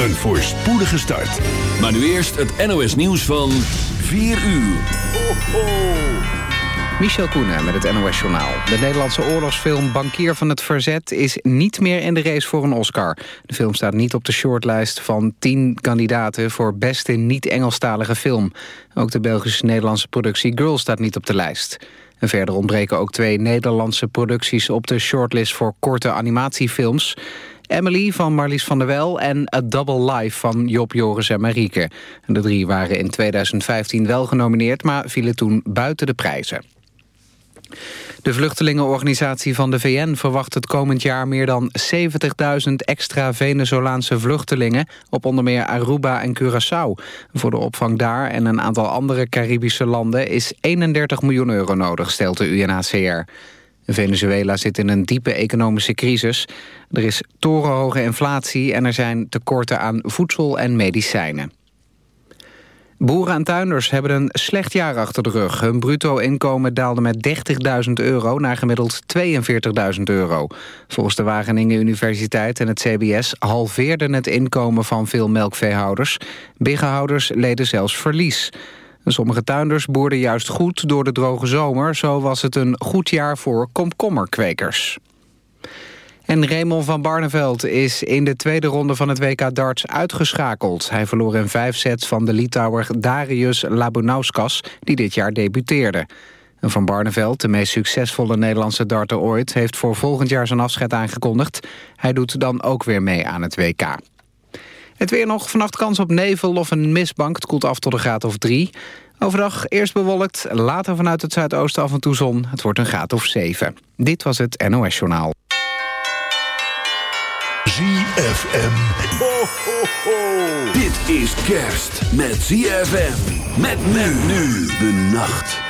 Een voorspoedige start. Maar nu eerst het NOS nieuws van 4 uur. Ho, ho. Michel Koenen met het NOS-journaal. De Nederlandse oorlogsfilm Bankier van het Verzet... is niet meer in de race voor een Oscar. De film staat niet op de shortlijst van 10 kandidaten... voor beste niet-Engelstalige film. Ook de Belgische-Nederlandse productie Girl staat niet op de lijst. En verder ontbreken ook twee Nederlandse producties... op de shortlist voor korte animatiefilms... Emily van Marlies van der Wel en A Double Life van Job Joris en Marieke. De drie waren in 2015 wel genomineerd, maar vielen toen buiten de prijzen. De vluchtelingenorganisatie van de VN verwacht het komend jaar meer dan 70.000 extra Venezolaanse vluchtelingen op onder meer Aruba en Curaçao. Voor de opvang daar en een aantal andere Caribische landen is 31 miljoen euro nodig, stelt de UNHCR. Venezuela zit in een diepe economische crisis. Er is torenhoge inflatie en er zijn tekorten aan voedsel en medicijnen. Boeren en tuinders hebben een slecht jaar achter de rug. Hun bruto-inkomen daalde met 30.000 euro naar gemiddeld 42.000 euro. Volgens de Wageningen Universiteit en het CBS halveerden het inkomen van veel melkveehouders. Biggenhouders leden zelfs verlies. Sommige tuinders boerden juist goed door de droge zomer. Zo was het een goed jaar voor komkommerkwekers. En Raymond van Barneveld is in de tweede ronde van het WK darts uitgeschakeld. Hij verloor in vijf sets van de Litouwer Darius Labunauskas... die dit jaar debuteerde. Van Barneveld, de meest succesvolle Nederlandse darter ooit... heeft voor volgend jaar zijn afscheid aangekondigd. Hij doet dan ook weer mee aan het WK. Het weer nog, vannacht kans op nevel of een mistbank. Het koelt af tot een graad of drie. Overdag eerst bewolkt, later vanuit het zuidoosten af en toe zon. Het wordt een graad of zeven. Dit was het NOS Journaal. ZFM. Ho, ho, ho. Dit is kerst met ZFM. Met men nu de nacht.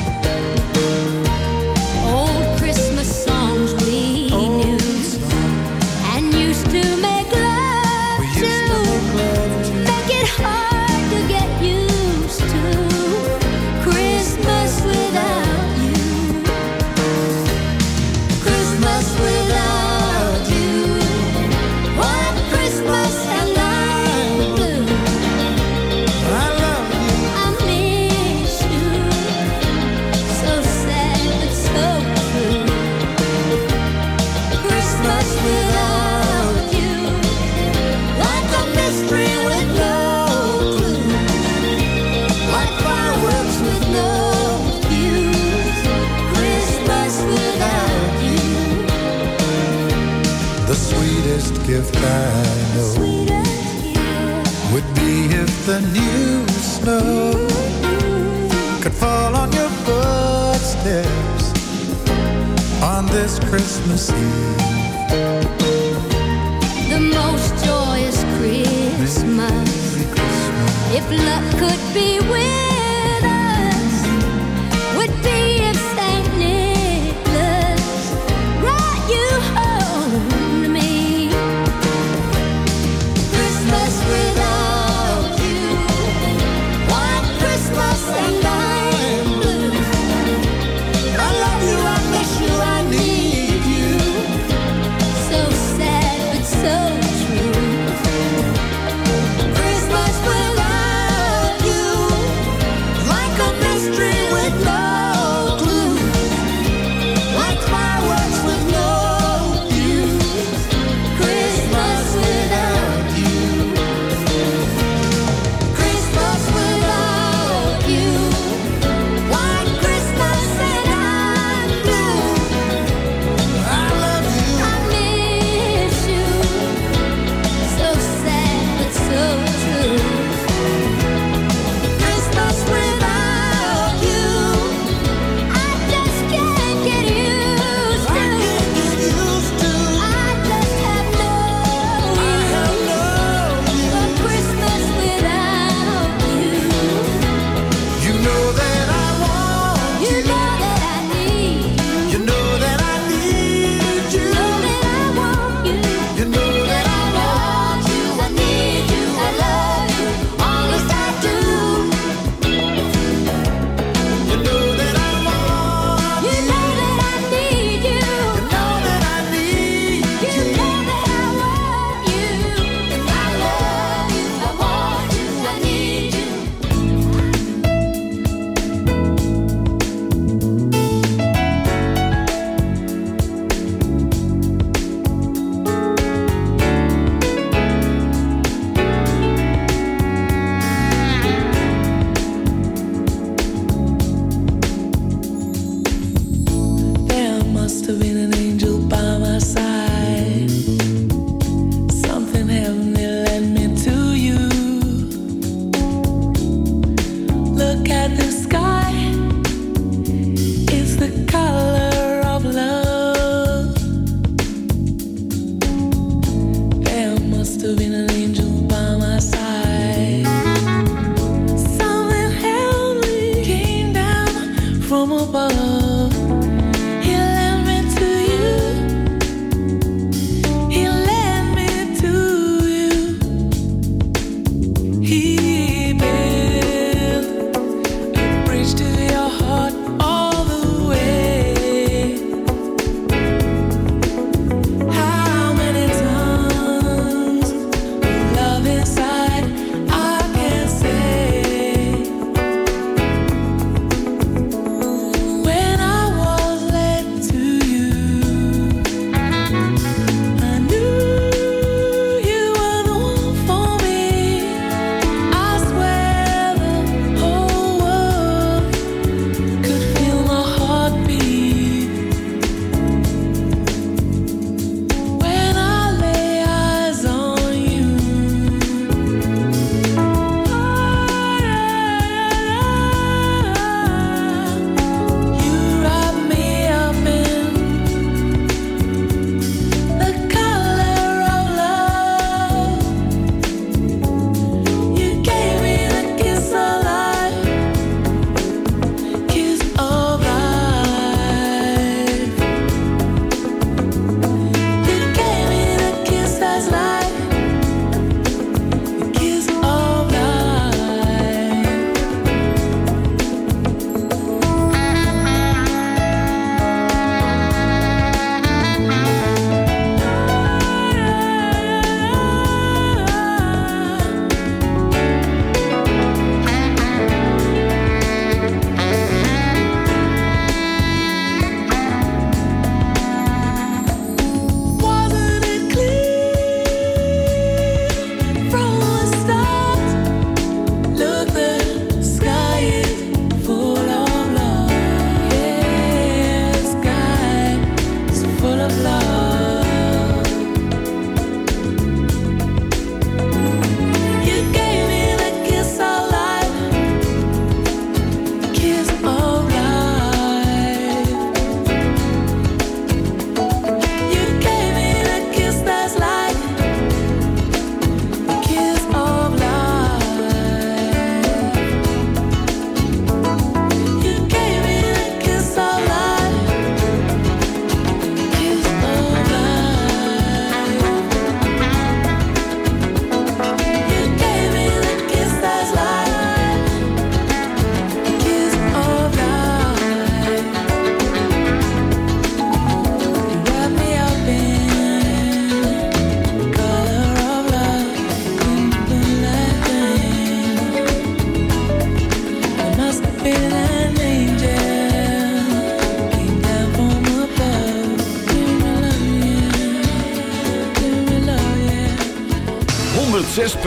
The new snow could fall on your footsteps on this Christmas Eve. The most joyous Christmas. Christmas. If luck could be with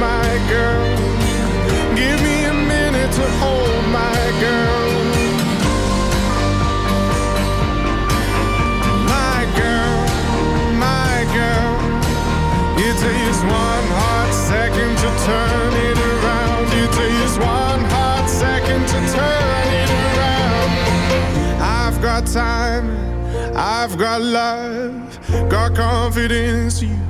My girl, Give me a minute to hold my girl. My girl, my girl. It takes one hot second to turn it around. It takes one hot second to turn it around. I've got time, I've got love, got confidence. You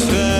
Uit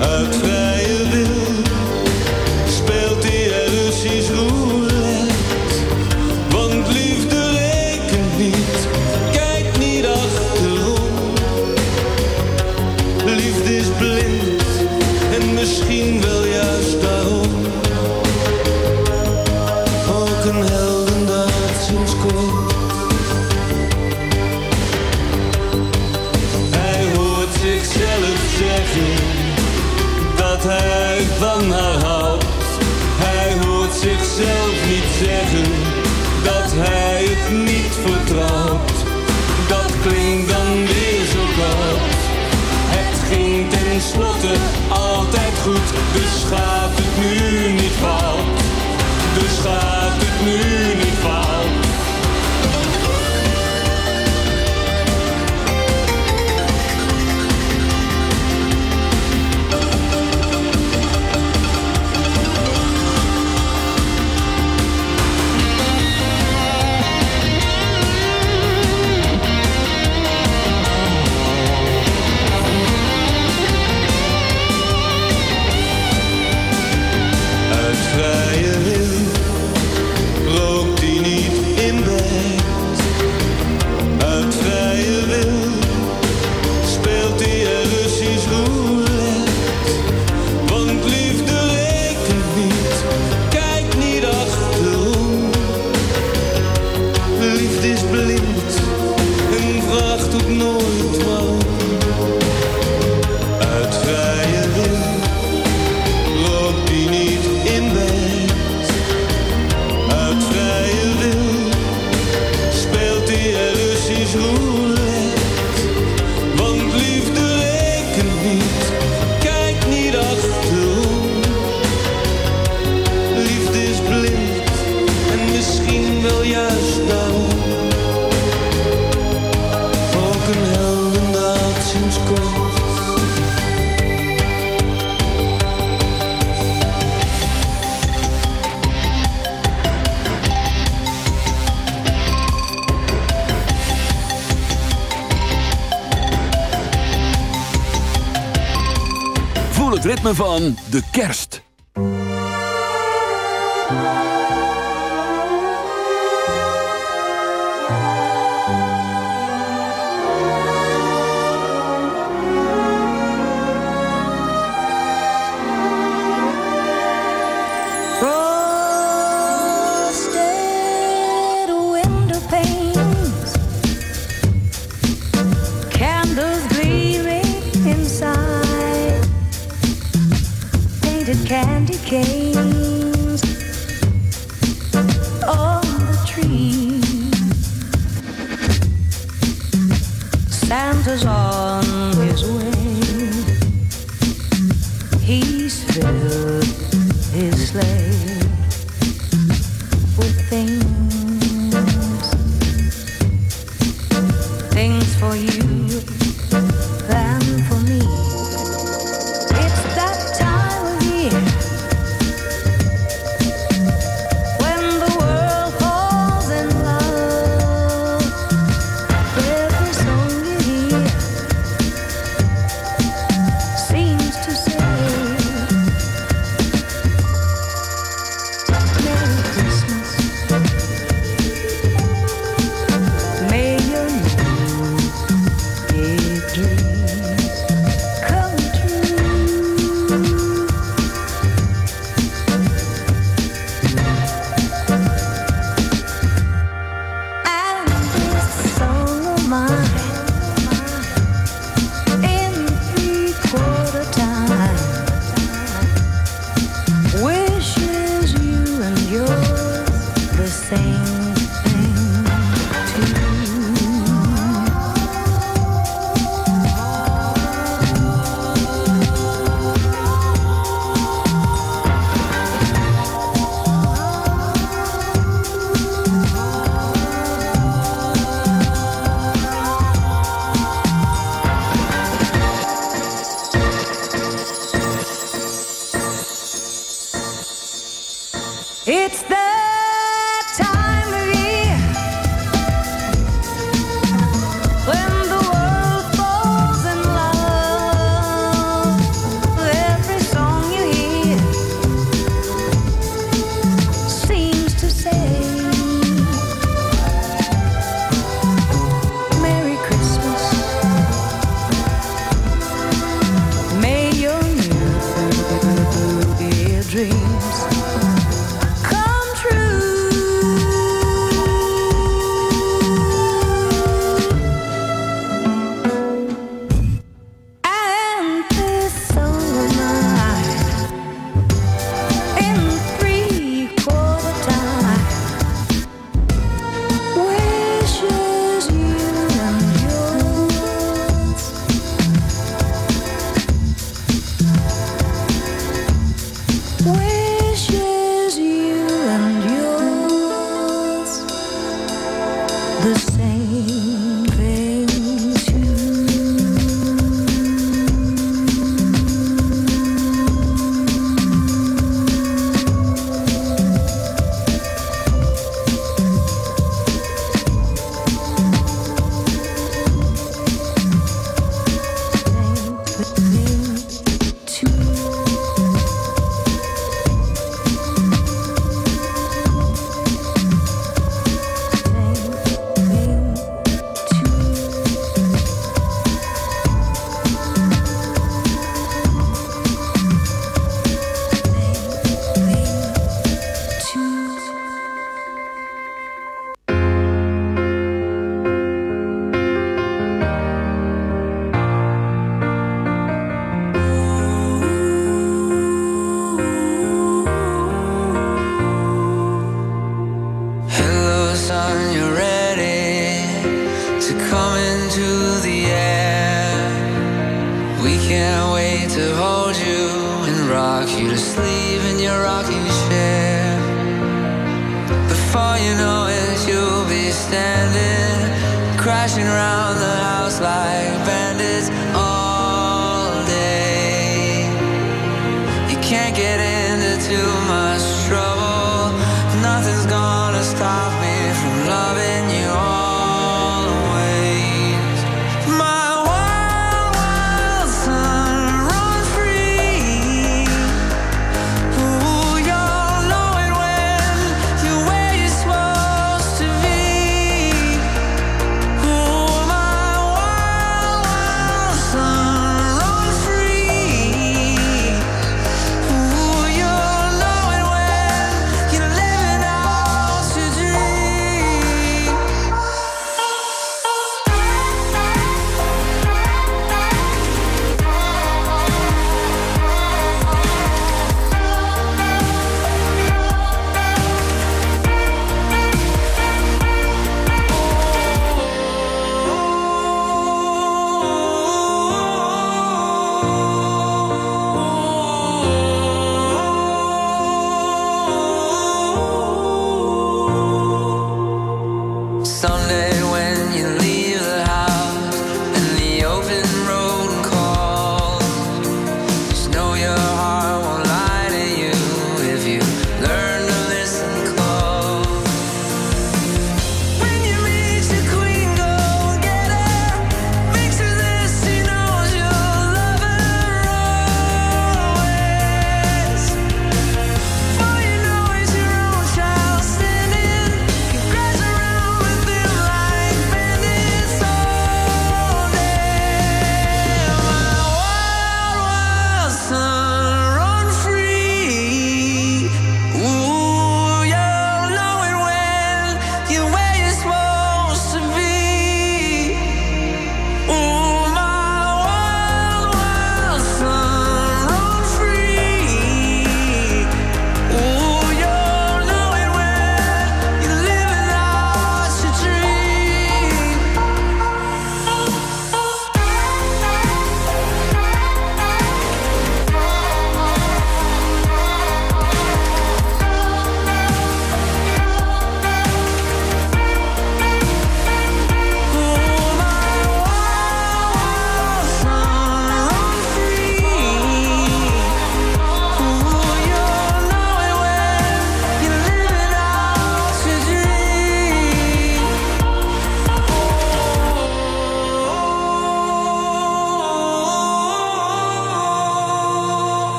Uit vrije wil ritme van de kerst.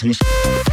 I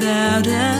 without a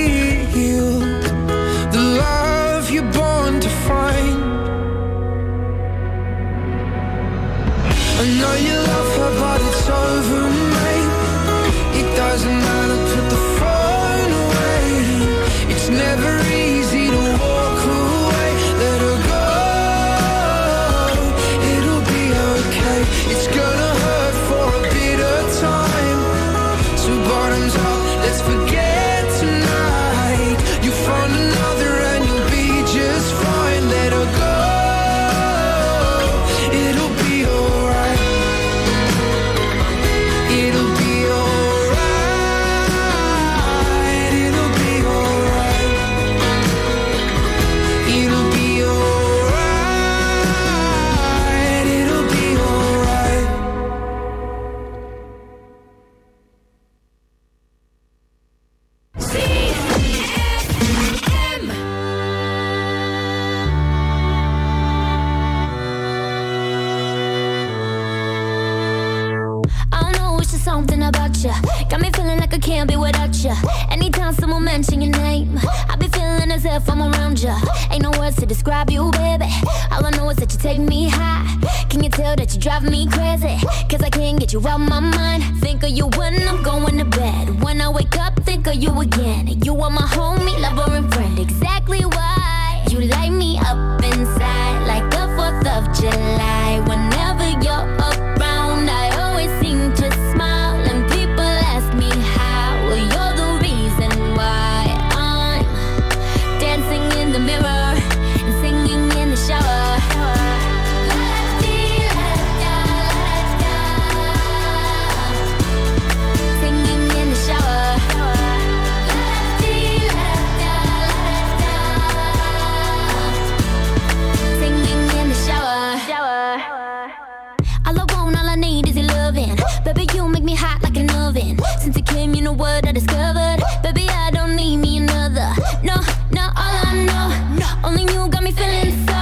what I discovered. Baby, I don't need me another. No, no, all I know. Only you got me feeling so.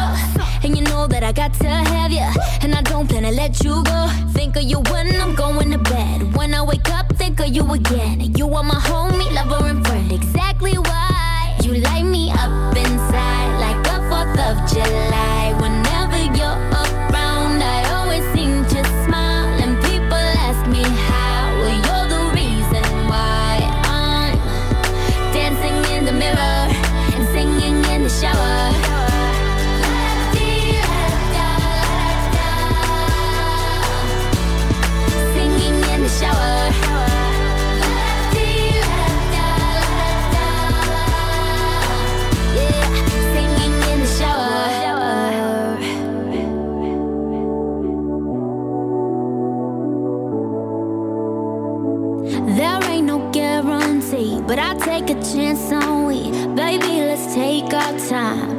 And you know that I got to have you. And I don't plan to let you go. Think of you when I'm going to bed. When I wake up, think of you again. You are my homie, lover, and friend. Exactly why you light me up inside like the 4th of July. chance, are we? Baby, let's take our time.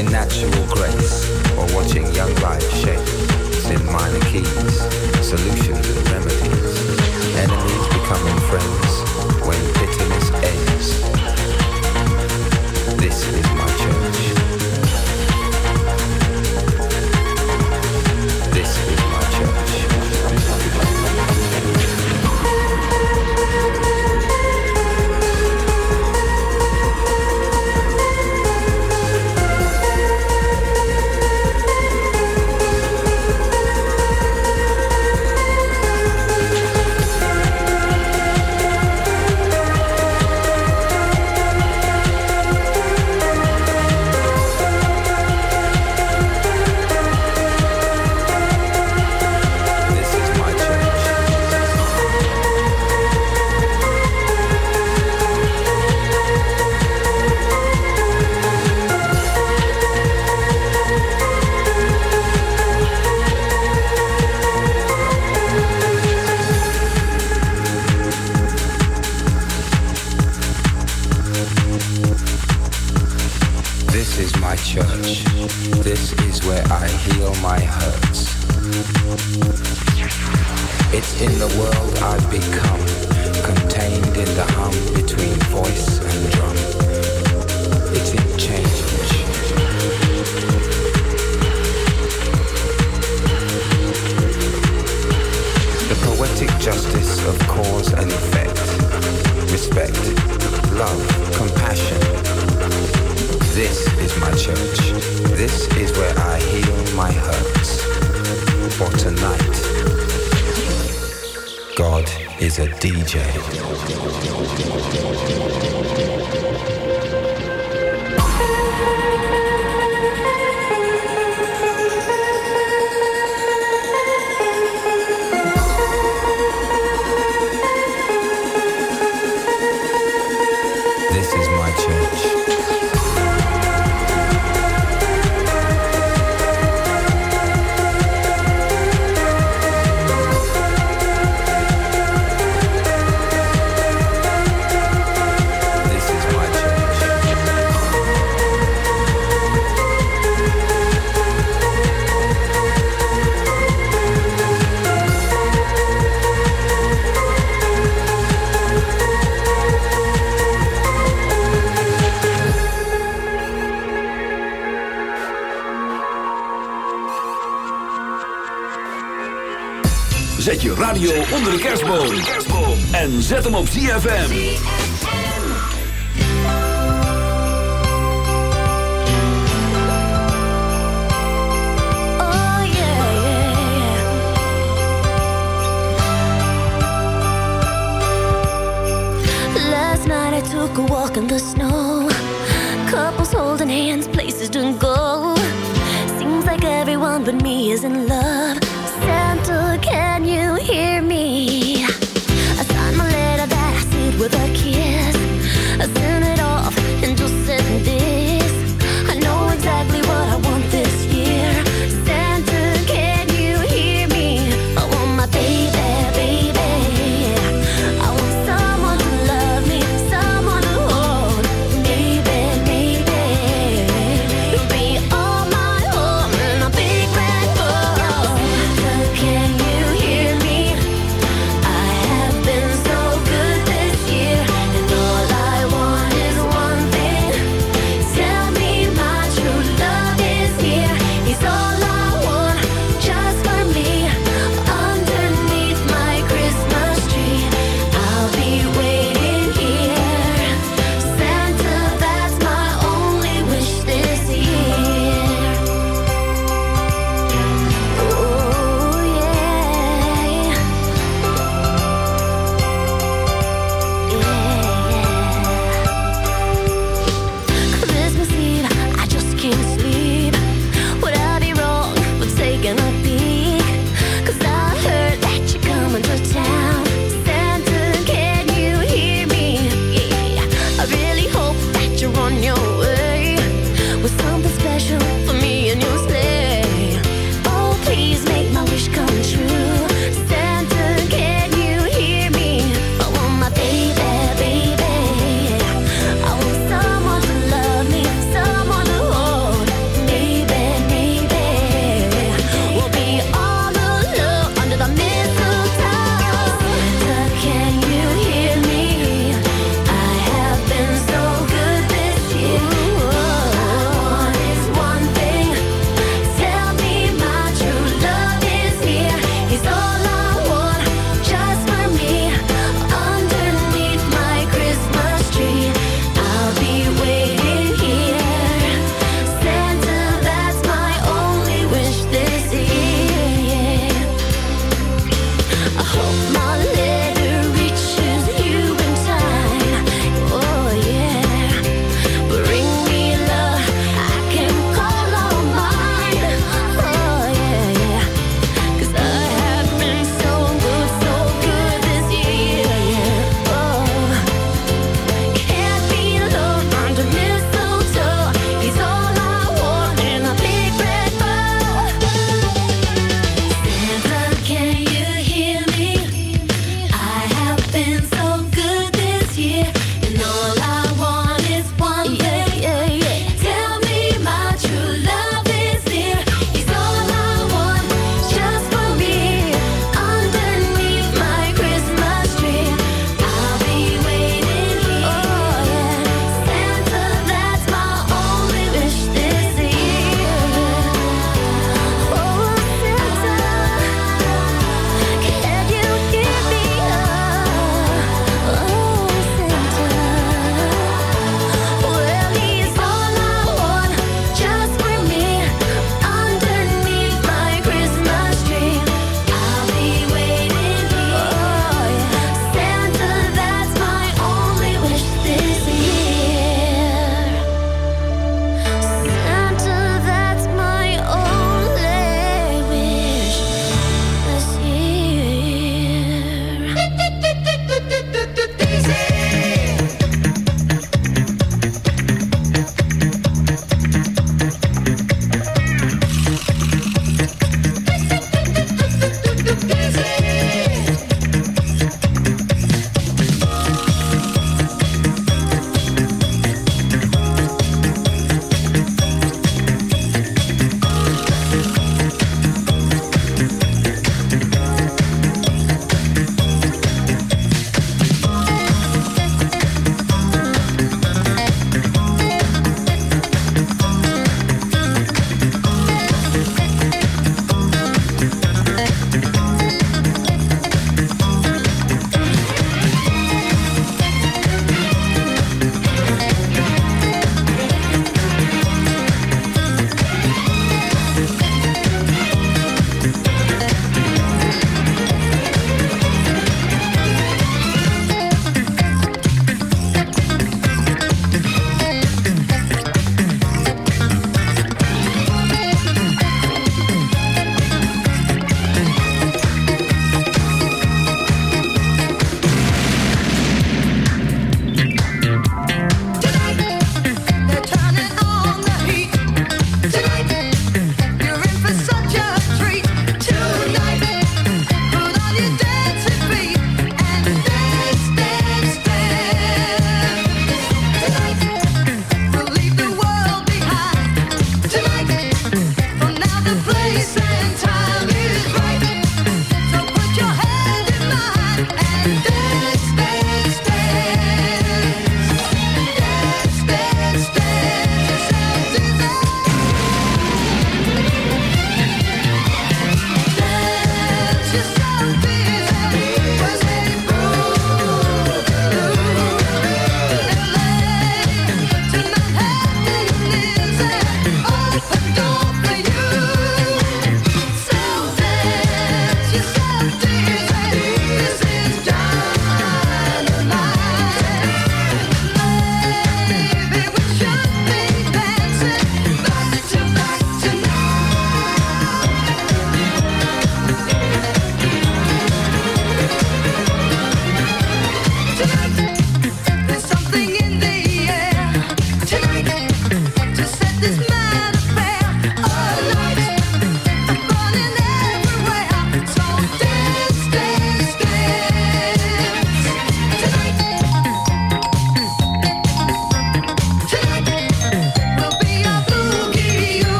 in natural grace while watching young lives shape in minor keys, solutions and remedies, enemies becoming friends. je radio onder de kerstboom. En zet hem op ZFM. Oh, Last night I took a walk in the snow. Couples holding hands, places don't go. Seems like everyone but me is in love.